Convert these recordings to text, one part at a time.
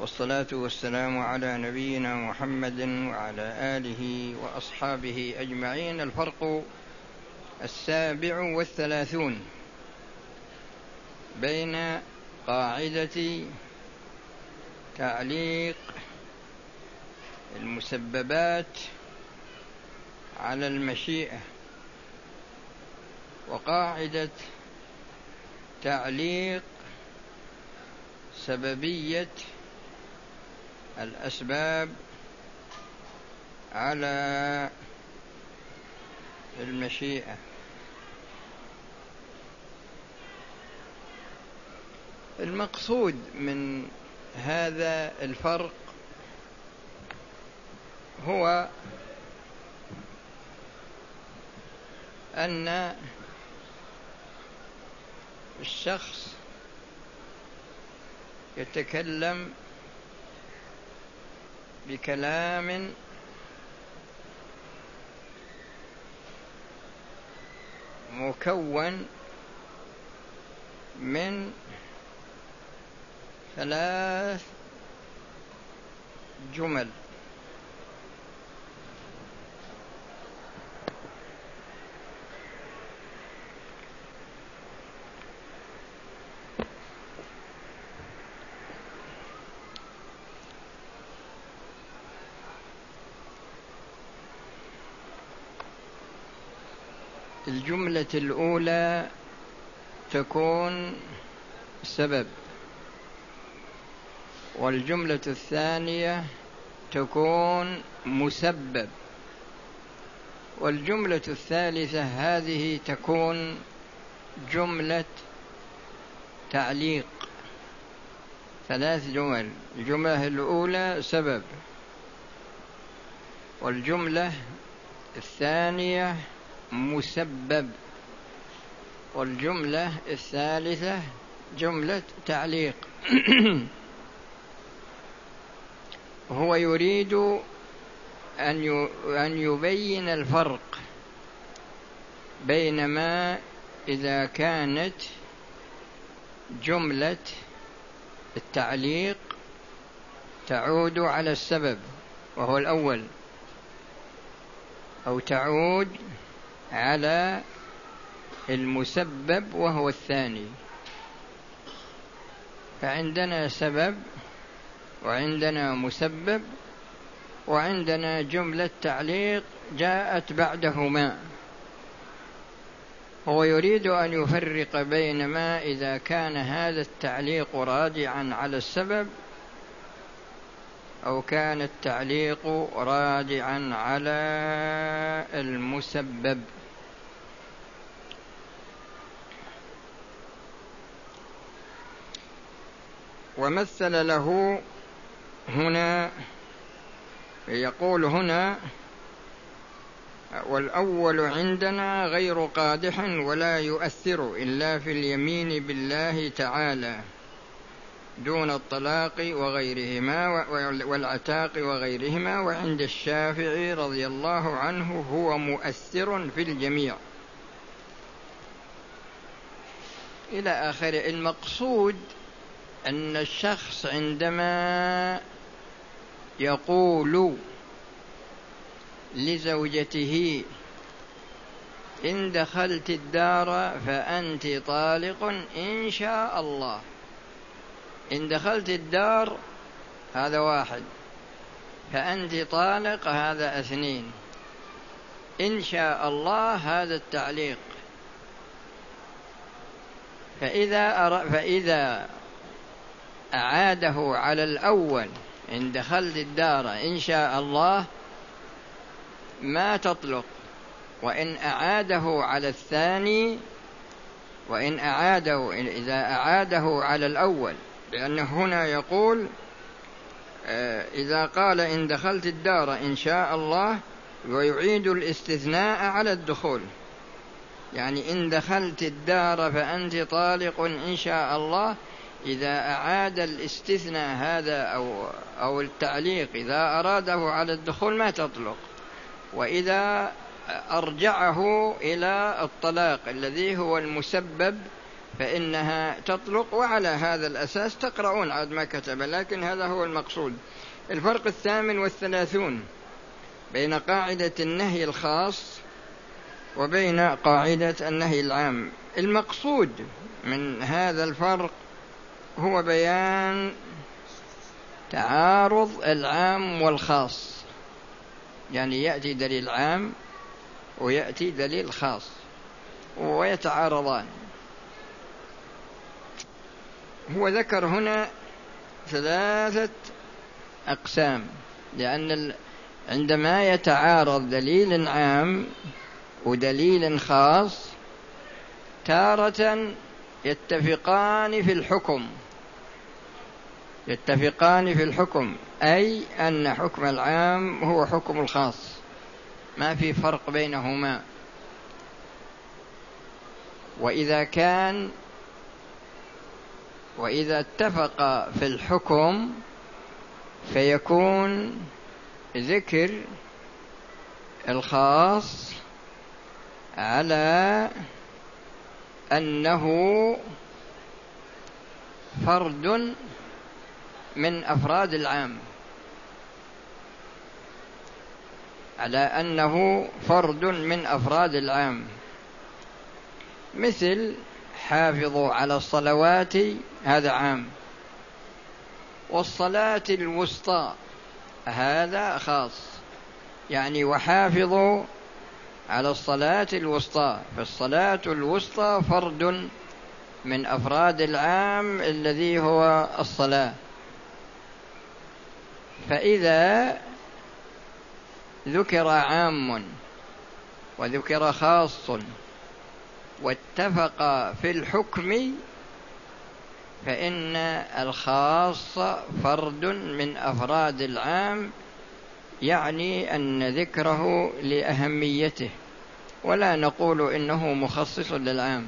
والصلاة والسلام على نبينا محمد وعلى آله وأصحابه أجمعين. الفرق السابع والثلاثون بين قاعدة تعليق المسببات على المشيئة وقاعدة تعليق سببية الأسباب على المشيئة. المقصود من هذا الفرق هو أن الشخص يتكلم بكلام مكون من ثلاث جمل الجملة الأولى تكون سبب والجملة الثانية تكون مسبب والجملة الثالثة هذه تكون جملة تعليق ثلاث جمل الجملة الأولى سبب والجملة الثانية مسبب. والجملة الثالثة جملة تعليق. هو يريد أن يبين الفرق بين ما إذا كانت جملة التعليق تعود على السبب وهو الأول أو تعود على المسبب وهو الثاني. فعندنا سبب وعندنا مسبب وعندنا جملة تعليق جاءت بعدهما. هو يريد أن يفرق بين ما إذا كان هذا التعليق راجعا على السبب أو كان التعليق راجعا على المسبب. ومثل له هنا يقول هنا والأول عندنا غير قادح ولا يؤثر إلا في اليمين بالله تعالى دون الطلاق وغيرهما والعتاق وغيرهما وعند الشافعي رضي الله عنه هو مؤثر في الجميع. إلى آخر المقصود أن الشخص عندما يقول لزوجته إن دخلت الدار فأنت طالق إن شاء الله. إن دخلت الدار هذا واحد فأنت طالق هذا اثنين. إن شاء الله هذا التعليق. فإذا أر... فإذا أعاده على الأول إن دخلت الدار إن شاء الله ما تطلق. وإن أعاده على الثاني وإن أعاده إذا أعاده على الأول لأنه هنا يقول آه، إذا قال إن دخلت الدار إن شاء الله ويعيد الاستثناء على الدخول. يعني إن دخلت الدار فأنت طالق إن شاء الله إذا أعاد الاستثناء هذا أو أو التعليق إذا أراده على الدخول ما تطلق. وإذا أرجعه إلى الطلاق الذي هو المسبب فإنها تطلق. وعلى هذا الأساس تقرؤون عاد ما كتب لكن هذا هو المقصود. الفرق الثامن والثلاثون بين قاعدة النهي الخاص وبين قاعدة النهي العام. المقصود من هذا الفرق هو بيان تعارض العام والخاص. يعني يأتي دليل عام ويأتي دليل خاص ويتعارضان. هو ذكر هنا ثلاثة أقسام لأن عندما يتعارض دليل عام ودليل خاص تارة يتفقان في الحكم. يتفقان في الحكم. أي أن حكم العام هو حكم الخاص. ما في فرق بينهما. وإذا كان وإذا اتفق في الحكم فيكون ذكر الخاص على أنه فرد من أفراد العام على أنه فرد من أفراد العام. مثل حافظوا على الصلوات هذا عام والصلاة الوسطى هذا خاص يعني وحافظوا على الصلاة الوسطى فالصلاة الوسطى فرد من أفراد العام الذي هو الصلاة. فإذا ذكر عام وذكر خاص واتفق في الحكم فإن الخاص فرد من أفراد العام يعني أن ذكره لأهميته ولا نقول إنه مخصص للعام.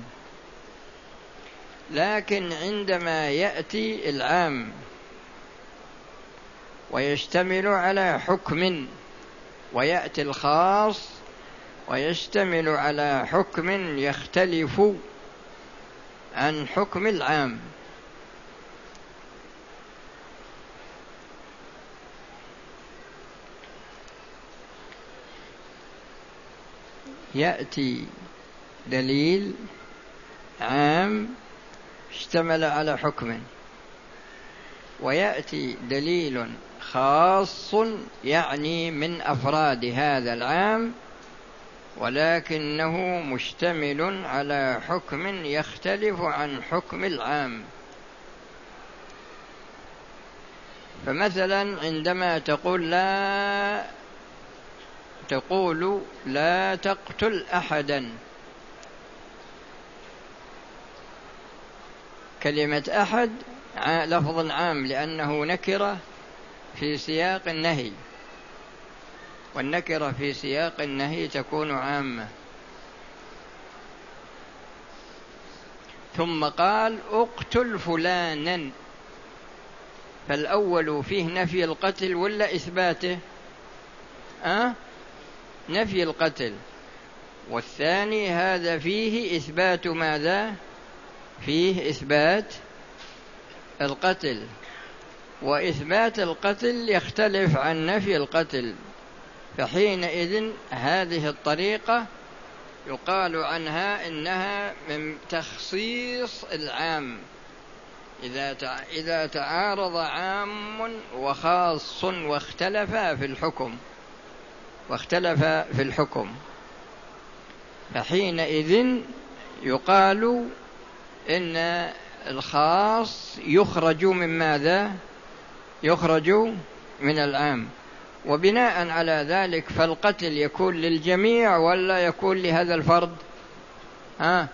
لكن عندما يأتي العام ويشتمل على حكم ويأتي الخاص ويشتمل على حكم يختلف عن حكم العام. يأتي دليل عام اشتمل على حكم. ويأتي دليل خاص يعني من أفراد هذا العام ولكنه مشتمل على حكم يختلف عن حكم العام. فمثلا عندما تقول لا تقول لا تقتل أحدا. كلمة أحد لفظ عام لأنه نكرة في سياق النهي. والنكرة في سياق النهي تكون عامة. ثم قال اقتل فلانا. فالأول فيه نفي القتل ولا إثباته؟ أه؟ نفي القتل. والثاني هذا فيه إثبات ماذا؟ فيه إثبات القتل. وإثبات القتل يختلف عن نفي القتل. فحينئذ هذه الطريقة يقال عنها إنها من تخصيص العام. إذا إذا تعارض عام وخاص واختلفا في الحكم. واختلف في الحكم. فحينئذ يقال إن الخاص يخرج من ماذا؟ يخرج من العام. وبناء على ذلك فالقتل يكون للجميع ولا يكون لهذا الفرد؟ ها؟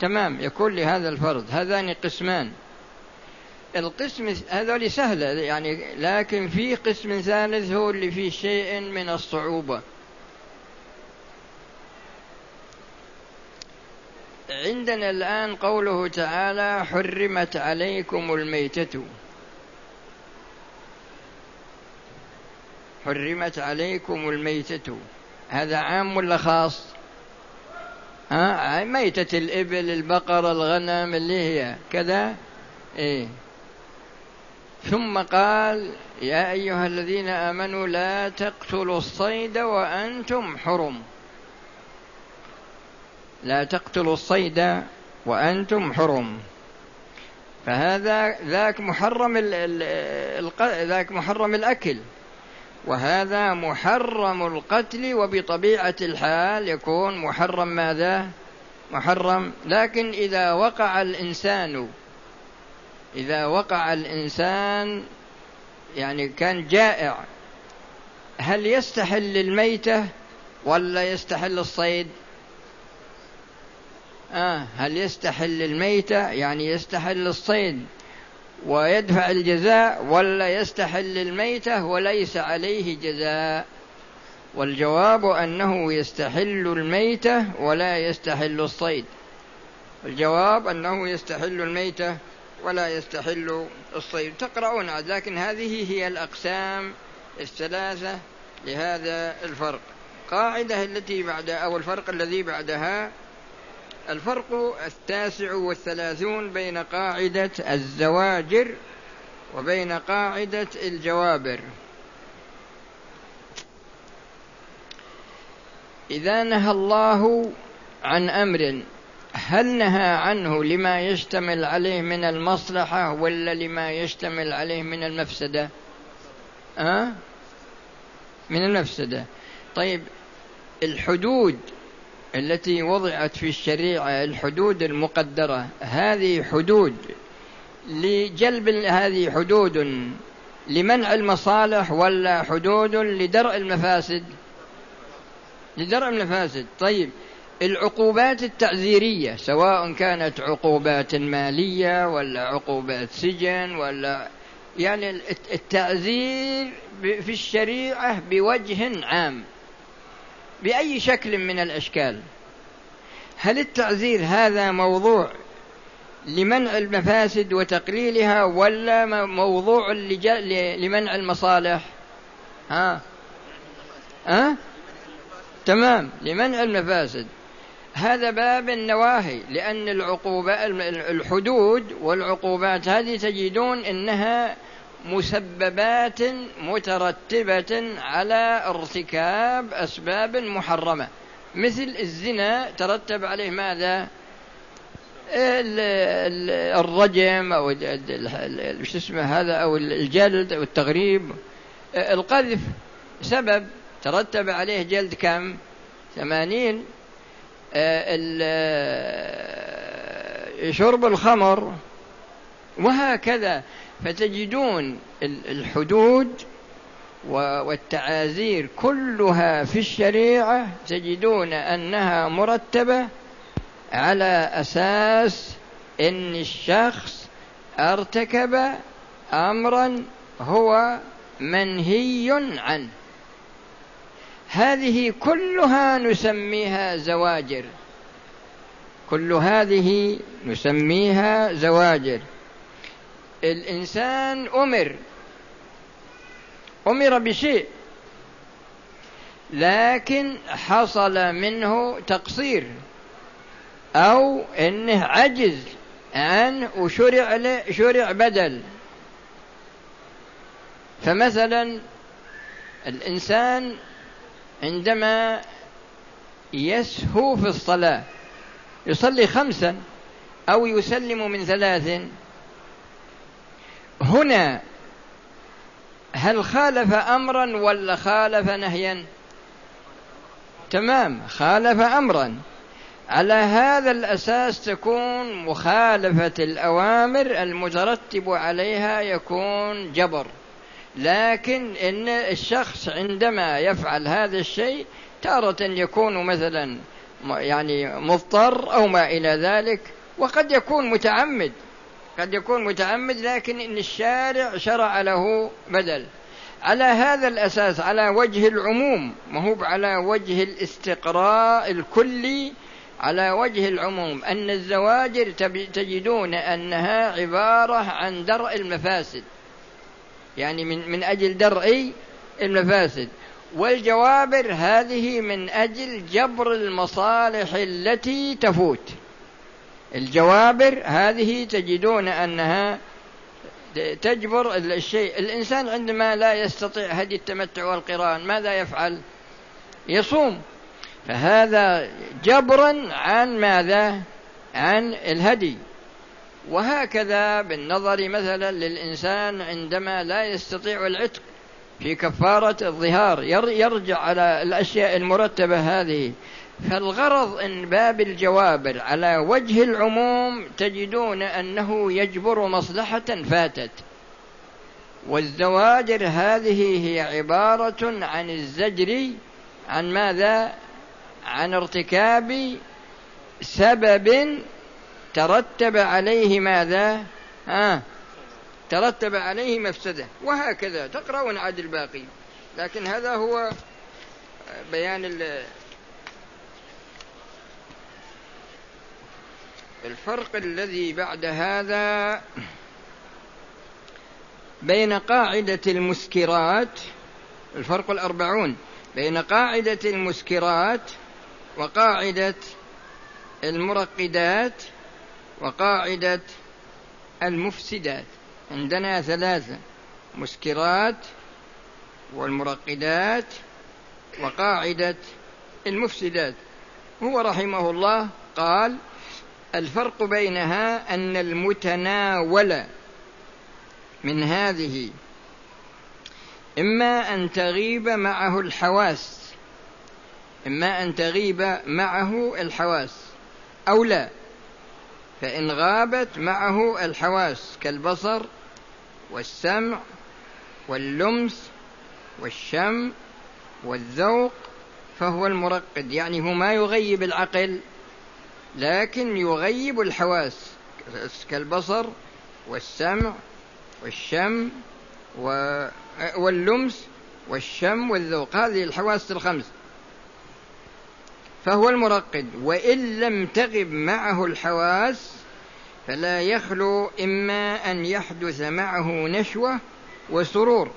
تمام يكون لهذا الفرد. هذان قسمان. القسم هذول سهلة يعني لكن في قسم ثالث هو اللي فيه شيء من الصعوبة. عندنا الآن قوله تعالى حرمت عليكم الميتة. حرمت عليكم الميتة. هذا عام ولا خاص؟ ها؟ ميتة الإبل البقر الغنم اللي هي كذا؟ إيه. ثم قال يا أيها الذين آمنوا لا تقتلوا الصيد وأنتم حرم. لا تقتلوا الصيد وأنتم حرم. فهذا ذاك محرم ذاك محرم الأكل. وهذا محرم القتل وبطبيعة الحال يكون محرم ماذا؟ محرم. لكن إذا وقع الإنسان إذا وقع الإنسان يعني كان جائع هل يستحل الميتة ولا يستحل الصيد؟ آه هل يستحل الميتة يعني يستحل الصيد ويدفع الجزاء ولا يستحل الميتة وليس عليه جزاء؟ والجواب أنه يستحل الميتة ولا يستحل الصيد. الجواب أنه يستحل الميتة ولا يستحل الصيد. تقرؤون لكن هذه هي الأقسام الثلاثة لهذا الفرق. قاعدة التي بعد أو الفرق الذي بعدها الفرق التاسع والثلاثون بين قاعدة الزواجر وبين قاعدة الجوابر. إذا نهى الله عن أمر هل نهى عنه لما يشتمل عليه من المصلحة ولا لما يشتمل عليه من المفسدة؟ أه؟ من المفسدة. طيب الحدود التي وضعت في الشريعة الحدود المقدرة هذه حدود. لجلب هذه حدود لمنع المصالح ولا حدود لدرء المفاسد؟ لدرء المفاسد. طيب العقوبات التعذيرية سواء كانت عقوبات مالية ولا عقوبات سجن ولا يعني التعذير في الشريعة بوجه عام بأي شكل من الأشكال. هل التعزير هذا موضوع لمنع المفاسد وتقليلها ولا موضوع لمنع المصالح؟ ها؟ ها؟ تمام لمنع المفاسد. هذا باب النواهي لأن العقوبة الحدود والعقوبات هذه تجدون أنها مسببات مترتبة على ارتكاب أسباب محرمة مثل الزنا ترتب عليه ماذا؟ الرجم أو شو اسمه هذا أو الجلد أو التغريب القذف سبب ترتب عليه جلد كم؟ ثمانين شرب الخمر وهكذا. فتجدون الحدود والتعازير كلها في الشريعة تجدون أنها مرتبة على أساس إن الشخص ارتكب امرا هو منهي عنه. هذه كلها نسميها زواجر. كل هذه نسميها زواجر. الإنسان أمر. أمر بشيء. لكن حصل منه تقصير. أو أنه عجز عن وشرع له شرع بدل. فمثلا الإنسان عندما يسهو في الصلاة يصلي خمسا أو يسلم من ثلاث. هنا هل خالف امرا ولا خالف نهيا؟ تمام خالف امرا. على هذا الأساس تكون مخالفة الأوامر المترتب عليها يكون جبر. لكن إن الشخص عندما يفعل هذا الشيء تارة يكون مثلا يعني مضطر أو ما إلى ذلك وقد يكون متعمد قد يكون متعمد لكن إن الشارع شرع له بدل. على هذا الأساس على وجه العموم ما هو على وجه الاستقراء الكلي على وجه العموم أن الزواجر تجدون أنها عبارة عن درء المفاسد. يعني من من أجل درء المفاسد. والجوابر هذه من أجل جبر المصالح التي تفوت. الجوابر هذه تجدون أنها تجبر الشيء. الإنسان عندما لا يستطيع هدي التمتع والقران ماذا يفعل؟ يصوم. فهذا جبرا عن ماذا؟ عن الهدي. وهكذا بالنظر مثلا للإنسان عندما لا يستطيع العتق في كفارة الظهار يرجع على الأشياء المرتبة هذه. فالغرض إن باب الجوابر على وجه العموم تجدون أنه يجبر مصلحة فاتت. والزواجر هذه هي عبارة عن الزجر عن ماذا؟ عن ارتكاب سبب ترتب عليه ماذا؟ آه ترتب عليه مفسده. وهكذا تقرؤون عاد الباقي. لكن هذا هو بيان الفرق الذي بعد هذا بين قاعدة المسكرات الفرق الأربعون بين قاعدة المسكرات وقاعدة المرقدات وقاعدة المفسدات. عندنا ثلاثة مسكرات والمرقدات وقاعدة المفسدات. هو رحمه الله قال الفرق بينها أن المتناول من هذه إما أن تغيب معه الحواس إما أن تغيب معه الحواس أو لا. فإن غابت معه الحواس كالبصر والسمع واللمس والشم والذوق فهو المرقد يعني هو ما يغيب العقل لكن يغيب الحواس كالبصر والسمع والشم واللمس والشم والذوق. هذه الحواس الخمس. فهو المرقد. وإن لم تغب معه الحواس فلا يخلو إما أن يحدث معه نشوة وسرور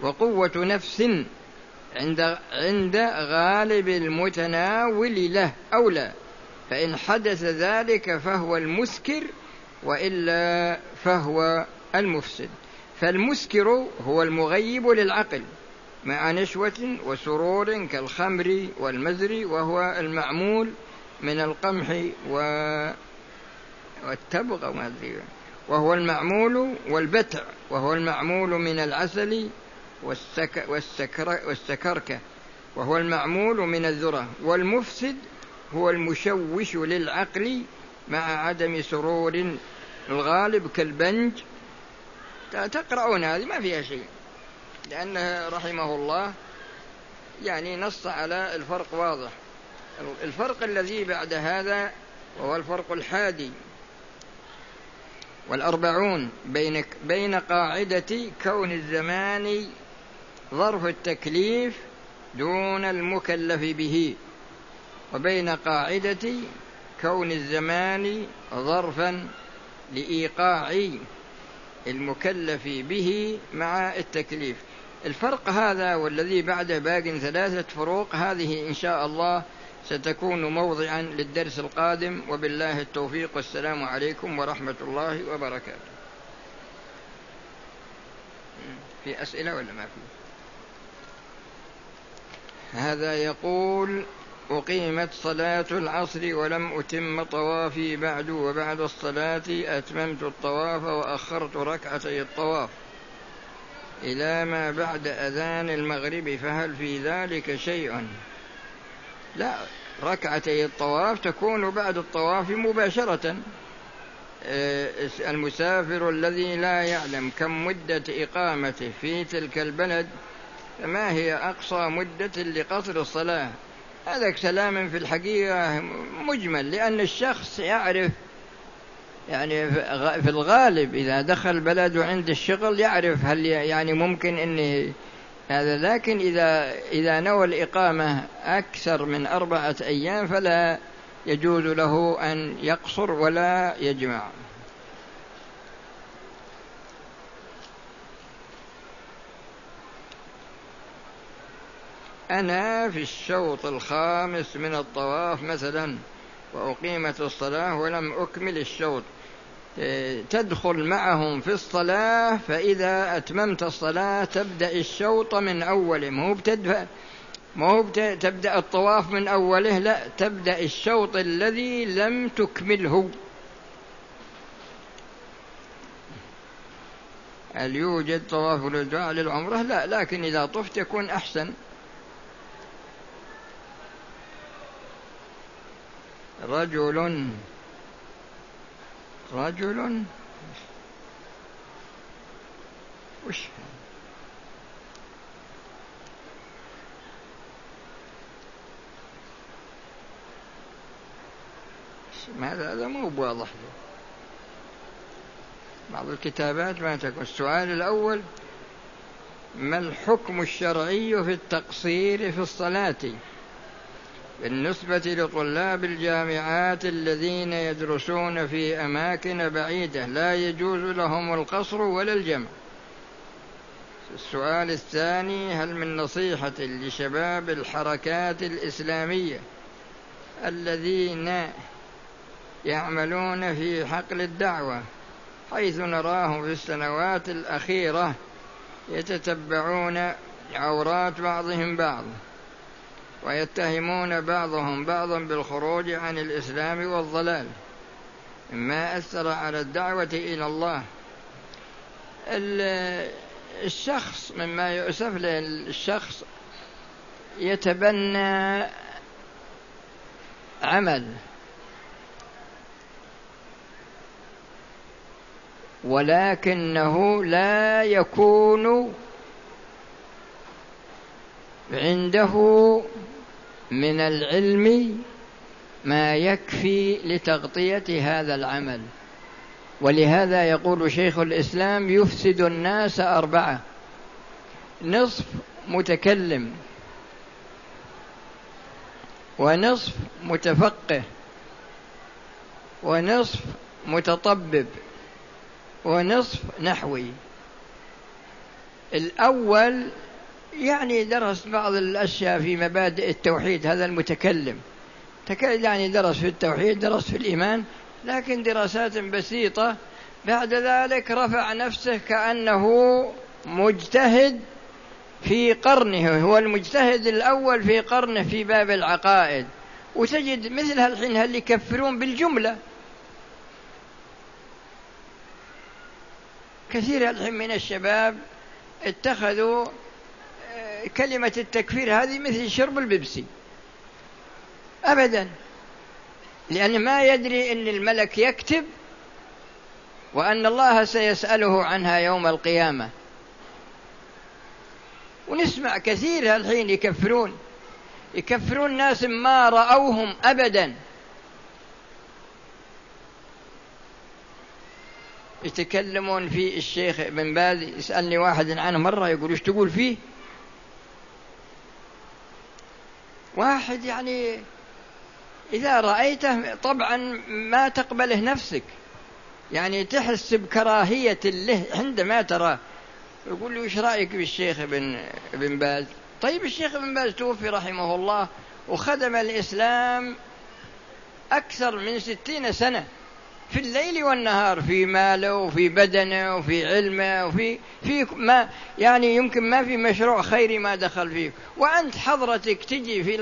وقوة نفس عند عند غالب المتناول له أو لا. فإن حدث ذلك فهو المسكر وإلا فهو المفسد. فالمسكر هو المغيب للعقل. مع نشوة وسرور كالخمر والمزر وهو المعمول من القمح و... والتبغ أدري. وهو المعمول والبتع وهو المعمول من العسل والسك... والسكر... والسكركة وهو المعمول من الذرة. والمفسد هو المشوش للعقل مع عدم سرور الغالب كالبنج. تقرؤون هذه؟ ما فيها شيء. لأنه رحمه الله يعني نص على الفرق واضح. الفرق الذي بعد هذا وهو الفرق الحادي. والأربعون بين بين قاعدة كون الزمان ظرف التكليف دون المكلف به. وبين قاعدة كون الزمان ظرفا لإيقاع المكلف به مع التكليف. الفرق هذا والذي بعده باق ثلاثة فروق هذه إن شاء الله ستكون موضعا للدرس القادم. وبالله التوفيق والسلام عليكم ورحمة الله وبركاته. في أسئلة ولا ما في؟ هذا يقول أقيمت صلاة العصر ولم أتم طوافي بعد وبعد الصلاة أتممت الطواف وأخرت ركعتي الطواف. إلى ما بعد أذان المغرب فهل في ذلك شيء؟ لا ركعتي الطواف تكون بعد الطواف مباشرة. آه، المسافر الذي لا يعلم كم مدة إقامته في تلك البلد فما هي أقصى مدة لقصر الصلاة؟ هذا كلام في الحقيقة مجمل لأن الشخص يعرف يعني في الغالب إذا دخل بلده عند الشغل يعرف هل يعني ممكن أني هذا لكن إذا إذا نوى الإقامة أكثر من أربعة أيام فلا يجوز له أن يقصر ولا يجمع. أنا في الشوط الخامس من الطواف مثلا وأقيمت الصلاة ولم أكمل الشوط. تدخل معهم في الصلاة فإذا أتممت الصلاة تبدأ الشوط من أوله. مو بتدفع مو تبدأ الطواف من أوله لا تبدأ الشوط الذي لم تكمله. هل يوجد طواف الوداع للعمرة؟ لا لكن إذا طفت يكون أحسن. رجل رجل. وش؟ هذا هذا مو بواضح بعض الكتابات ما تكون. السؤال الأول ما الحكم الشرعي في التقصير في الصلاة؟ بالنسبة لطلاب الجامعات الذين يدرسون في أماكن بعيدة لا يجوز لهم القصر ولا الجمع. السؤال الثاني هل من نصيحة لشباب الحركات الإسلامية الذين يعملون في حقل الدعوة حيث نراهم في السنوات الأخيرة يتتبعون عورات بعضهم بعض ويتهمون بعضهم بعضا بالخروج عن الإسلام والضلال. ما أثر على الدعوة إلى الله. الشخص مما يؤسف له الشخص يتبنى عمل. ولكنه لا يكون عنده من العلم ما يكفي لتغطية هذا العمل. ولهذا يقول شيخ الإسلام يفسد الناس أربعة. نصف متكلم ونصف متفقه ونصف متطبب ونصف نحوي. الأول يعني درس بعض الأشياء في مبادئ التوحيد هذا المتكلم. يعني درس في التوحيد درس في الإيمان لكن دراسات بسيطة. بعد ذلك رفع نفسه كأنه مجتهد في قرنه هو المجتهد الأول في قرنه في باب العقائد. وتجد مثل هالحين هل يكفرون بالجملة. كثير الحين من الشباب اتخذوا كلمة التكفير هذه مثل شرب البيبسي. أبدا. لأن ما يدري أن الملك يكتب وأن الله سيسأله عنها يوم القيامة. ونسمع كثير الحين يكفرون. يكفرون ناس ما رأوهم أبدا. يتكلمون في الشيخ ابن باز يسألني واحد عنه مرة يقول إيش تقول فيه؟ واحد يعني إذا رأيته طبعا ما تقبله نفسك. يعني تحس بكراهية له عندما تراه. يقول له إيش رأيك بالشيخ ابن ابن باز؟ طيب الشيخ ابن باز توفي رحمه الله وخدم الإسلام أكثر من ستين سنة. في الليل والنهار في ماله وفي بدنه وفي علمه وفي في ما يعني يمكن ما في مشروع خيري ما دخل فيه. وأنت حضرتك تجي في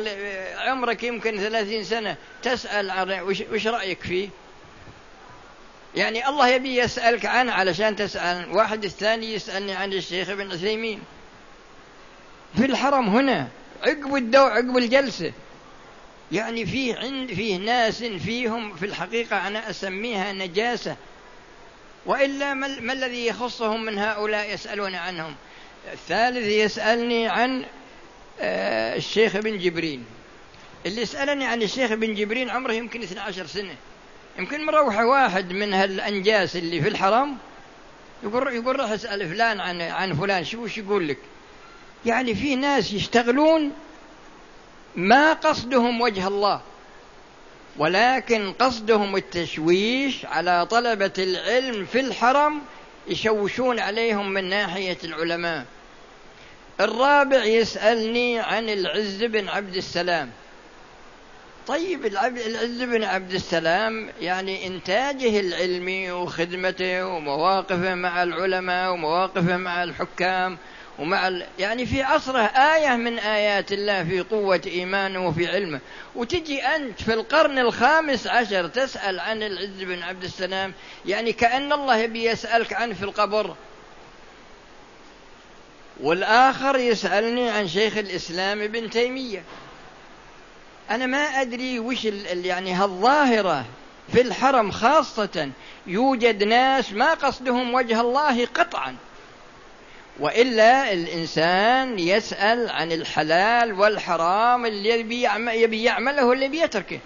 عمرك يمكن ثلاثين سنة تسأل عن وش رأيك فيه؟ يعني الله يبي يسألك عنه علشان تسأل واحد الثاني يسألني عن الشيخ ابن عثيمين. في الحرم هنا عقب الدو عقب الجلسة. يعني فيه عند فيه ناس فيهم في الحقيقة أنا أسميها نجاسة. وإلا ما الذي يخصهم من هؤلاء يسألون عنهم؟ الثالث يسألني عن آه، الشيخ بن جبرين. اللي سألني عن الشيخ بن جبرين عمره يمكن 12 سنة. يمكن مروحة واحد من هالأنجاس اللي في الحرم. يقول يقول راح اسأل فلان عن عن فلان شو وش يقول لك؟ يعني في ناس يشتغلون ما قصدهم وجه الله ولكن قصدهم التشويش على طلبة العلم في الحرم يشوشون عليهم من ناحية العلماء. الرابع يسألني عن العز بن عبد السلام. طيب العز بن عبد السلام يعني إنتاجه العلمي وخدمته ومواقفه مع العلماء ومواقفه مع الحكام ومع ال... يعني في عصره آية من آيات الله في قوة إيمانه وفي علمه. وتجي أنت في القرن الخامس عشر تسأل عن العز بن عبد السلام يعني كأن الله يبي يسألك عنه في القبر. والآخر يسألني عن شيخ الإسلام ابن تيمية. أنا ما أدري وش يعني هالظاهرة في الحرم خاصة. يوجد ناس ما قصدهم وجه الله قطعا. وإلا الإنسان يسأل عن الحلال والحرام اللي يبي يعمله واللي يبي يتركه.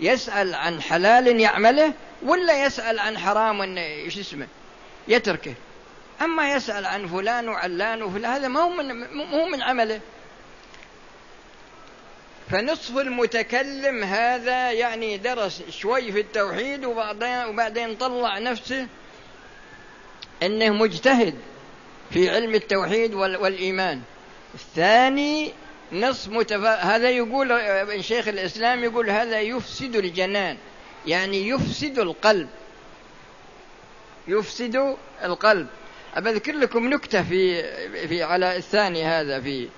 يسأل عن حلال يعمله ولا يسأل عن حرام إيش اسمه يتركه. أما يسأل عن فلان وعلان وفلان هذا ما هو من مو من عمله. فنصف المتكلم هذا يعني درس شوي في التوحيد وبعدين وبعدين طلع نفسه إنه مجتهد. في علم التوحيد والإيمان. الثاني نص متفا... هذا يقول شيخ الإسلام يقول هذا يفسد الجنان. يعني يفسد القلب. يفسد القلب. أذكر لكم نكتة في في على الثاني هذا في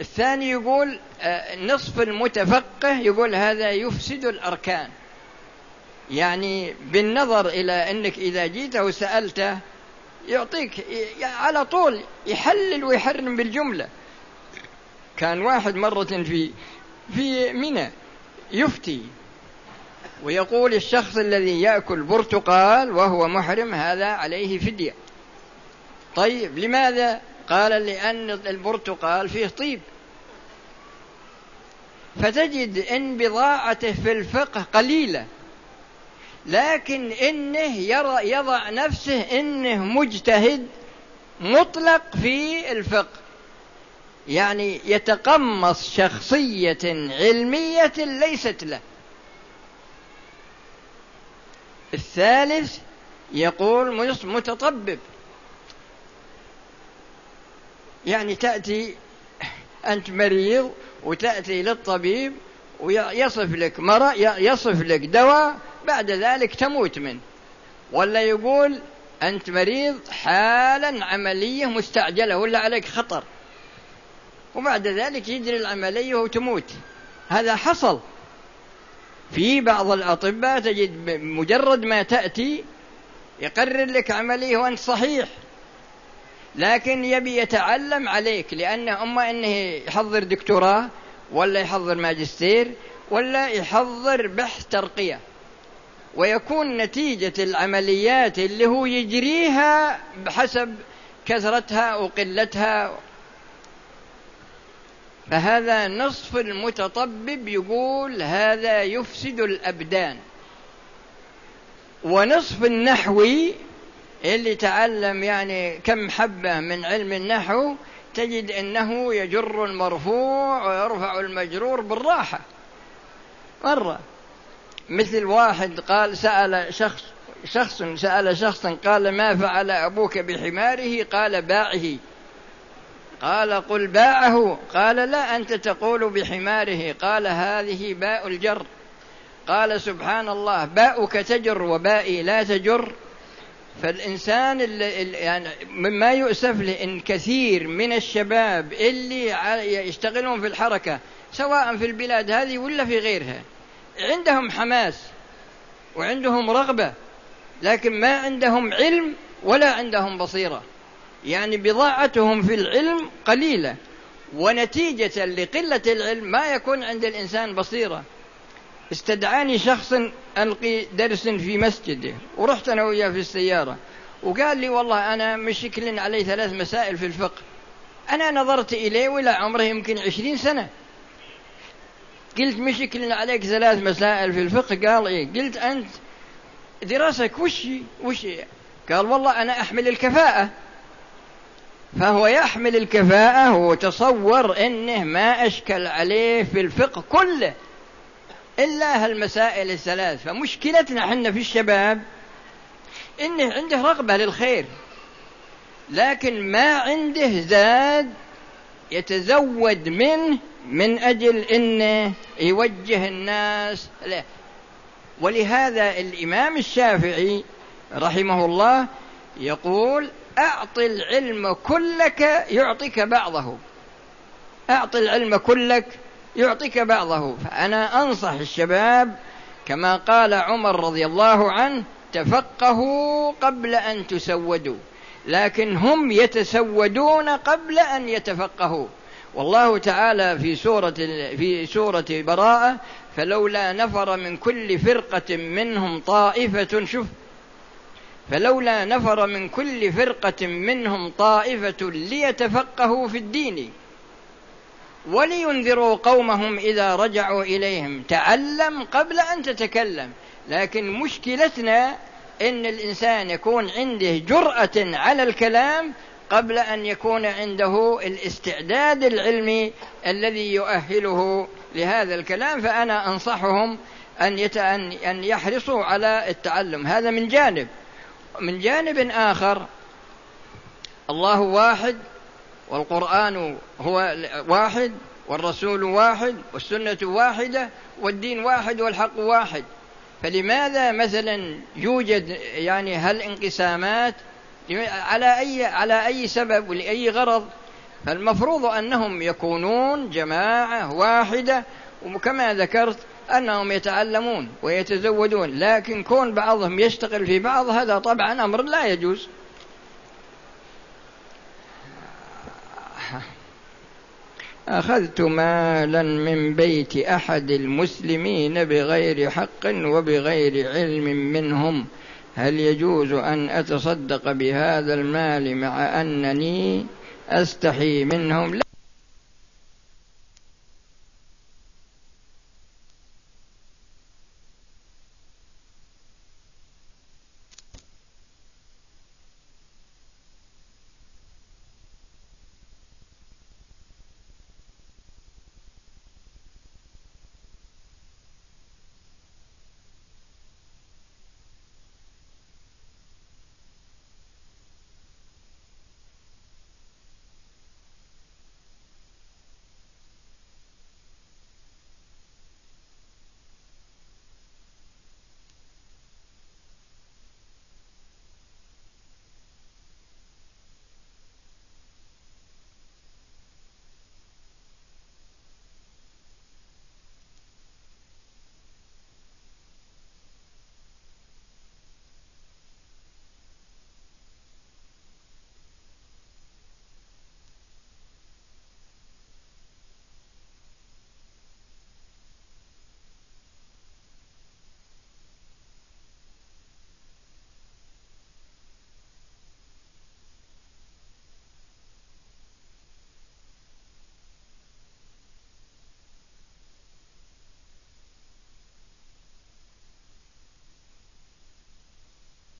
الثاني يقول آه، نصف المتفقه يقول هذا يفسد الأركان. يعني بالنظر إلى أنك إذا جيت وسألته يعطيك على طول يحلل ويحرم بالجملة. كان واحد مرة في في منى يفتي ويقول الشخص الذي يأكل برتقال وهو محرم هذا عليه فدية. طيب لماذا؟ قال لأن البرتقال فيه طيب. فتجد ان بضاعته في الفقه قليلة. لكن إنه يرى يضع نفسه إنه مجتهد مطلق في الفقه. يعني يتقمص شخصية علمية ليست له. الثالث يقول متطبب. يعني تأتي أنت مريض وتأتي للطبيب ويصف لك مرض يصف لك دواء بعد ذلك تموت منه. ولا يقول أنت مريض حالا عملية مستعجلة ولا عليك خطر. وبعد ذلك يجري العملية وتموت. هذا حصل. في بعض الأطباء تجد مجرد ما تأتي يقرر لك عملية وأنت صحيح. لكن يبي يتعلم عليك لأنه أما أنه يحضر دكتوراه ولا يحضر ماجستير ولا يحضر بحث ترقية. ويكون نتيجة العمليات اللي هو يجريها بحسب كثرتها وقلتها. فهذا نصف المتطبب يقول هذا يفسد الأبدان. ونصف النحوي اللي تعلم يعني كم حبة من علم النحو تجد أنه يجر المرفوع ويرفع المجرور بالراحة. مرة. مثل واحد قال سأل شخص شخص سأل شخصا قال ما فعل أبوك بحماره؟ قال باعه. قال قل باعه. قال لا أنت تقول بحماره. قال هذه باء الجر. قال سبحان الله باؤك تجر وبائي لا تجر. فالإنسان اللي يعني مما يؤسف له إن كثير من الشباب اللي يشتغلون في الحركة سواء في البلاد هذه ولا في غيرها. عندهم حماس وعندهم رغبة لكن ما عندهم علم ولا عندهم بصيرة. يعني بضاعتهم في العلم قليلة ونتيجة لقلة العلم ما يكون عند الإنسان بصيرة. استدعاني شخص ألقي درس في مسجده ورحت أنا وياه في السيارة وقال لي والله أنا مشكل علي ثلاث مسائل في الفقه. أنا نظرت إليه وإلى عمره يمكن عشرين سنة. قلت مشكل عليك ثلاث مسائل في الفقه. قال إيه؟ قلت أنت دراستك وش وش قال والله أنا أحمل الكفاءة. فهو يحمل الكفاءة وتصور أنه ما أشكل عليه في الفقه كله إلا هالمسائل الثلاث. فمشكلتنا حنا في الشباب إنه عنده رغبة للخير لكن ما عنده زاد يتزود منه من أجل أنه يوجه الناس له. ولهذا الإمام الشافعي رحمه الله يقول أعط العلم كلك يعطيك بعضه. أعط العلم كلك يعطيك بعضه. فأنا أنصح الشباب كما قال عمر رضي الله عنه تفقهوا قبل أن تسودوا لكن هم يتسودون قبل أن يتفقهوا. والله تعالى في سورة في سورة براءة فلولا نفر من كل فرقة منهم طائفة شوف فلولا نفر من كل فرقة منهم طائفة ليتفقهوا في الدين ولينذروا قومهم إذا رجعوا إليهم. تعلم قبل أن تتكلم لكن مشكلتنا إن الإنسان يكون عنده جرأة على الكلام قبل أن يكون عنده الاستعداد العلمي الذي يؤهله لهذا الكلام فأنا أنصحهم أن, يت... أن يحرصوا على التعلم. هذا من جانب. من جانب آخر الله واحد والقرآن هو واحد والرسول واحد والسنة واحدة والدين واحد والحق واحد. فلماذا مثلا يوجد يعني هالانقسامات على أي على أي سبب ولأي غرض فالمفروض أنهم يكونون جماعة واحدة وكما ذكرت أنهم يتعلمون ويتزودون لكن كون بعضهم يشتغل في بعض هذا طبعا أمر لا يجوز. أخذت مالا من بيت أحد المسلمين بغير حق وبغير علم منهم. هل يجوز أن أتصدق بهذا المال مع أنني أستحي منهم؟